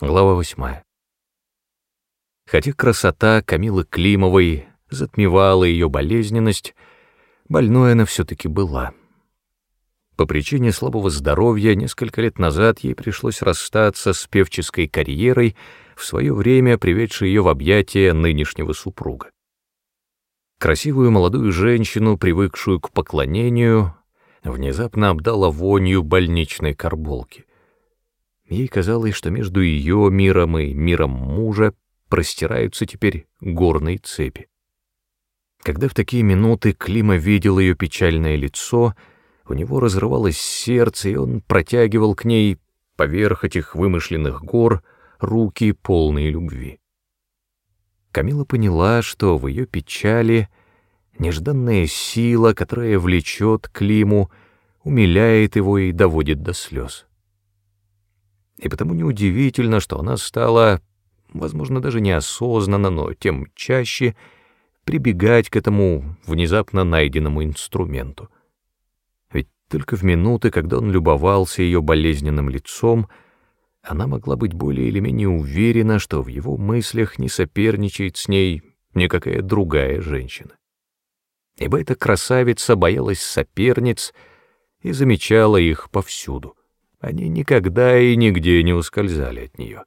Глава восьмая. Хотя красота Камилы Климовой затмевала ее болезненность, больной она все-таки была. По причине слабого здоровья несколько лет назад ей пришлось расстаться с певческой карьерой, в свое время приведшей ее в объятия нынешнего супруга. Красивую молодую женщину, привыкшую к поклонению, внезапно обдала вонью больничной карболки — Ей казалось, что между ее миром и миром мужа простираются теперь горные цепи. Когда в такие минуты Клима видел ее печальное лицо, у него разрывалось сердце, и он протягивал к ней поверх этих вымышленных гор руки, полные любви. Камила поняла, что в ее печали нежданная сила, которая влечет Климу, умиляет его и доводит до слез и потому неудивительно, что она стала, возможно, даже неосознанно, но тем чаще прибегать к этому внезапно найденному инструменту. Ведь только в минуты, когда он любовался ее болезненным лицом, она могла быть более или менее уверена, что в его мыслях не соперничает с ней никакая другая женщина. Ибо эта красавица боялась соперниц и замечала их повсюду. Они никогда и нигде не ускользали от нее.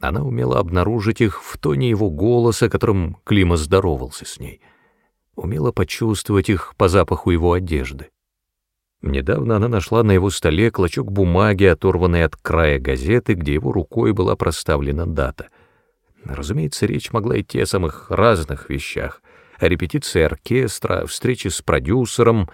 Она умела обнаружить их в тоне его голоса, которым Клима здоровался с ней. Умела почувствовать их по запаху его одежды. Недавно она нашла на его столе клочок бумаги, оторванный от края газеты, где его рукой была проставлена дата. Разумеется, речь могла идти о самых разных вещах — о репетиции оркестра, встрече с продюсером,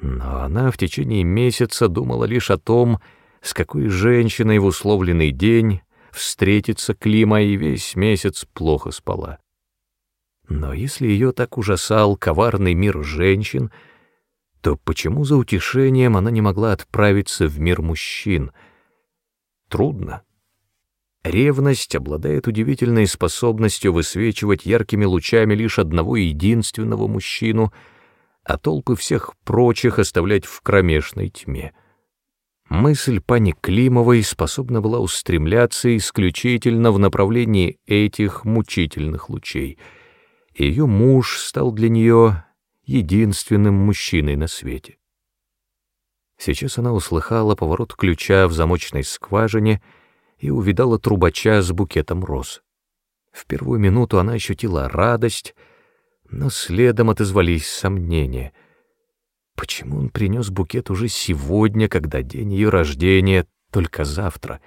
но она в течение месяца думала лишь о том, с какой женщиной в условленный день встретится Клима и весь месяц плохо спала. Но если ее так ужасал коварный мир женщин, то почему за утешением она не могла отправиться в мир мужчин? Трудно. Ревность обладает удивительной способностью высвечивать яркими лучами лишь одного единственного мужчину, а толпы всех прочих оставлять в кромешной тьме. Мысль пани Климовой способна была устремляться исключительно в направлении этих мучительных лучей. Ее муж стал для нее единственным мужчиной на свете. Сейчас она услыхала поворот ключа в замочной скважине и увидала трубача с букетом роз. В первую минуту она ощутила радость, но следом отозвались сомнения — Почему он принес букет уже сегодня, когда день ее рождения только завтра?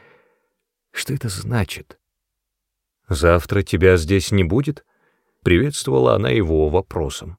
Что это значит? «Завтра тебя здесь не будет?» — приветствовала она его вопросом.